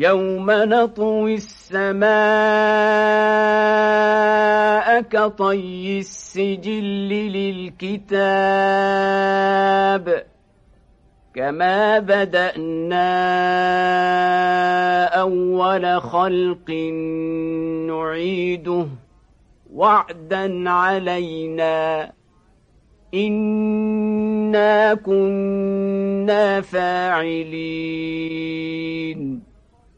يوم نطوي السماء كطي السجل للكتاب كما بدأنا أول خلق نعيده وعدا علينا إنا كنا فاعلين